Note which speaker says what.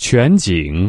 Speaker 1: 全景。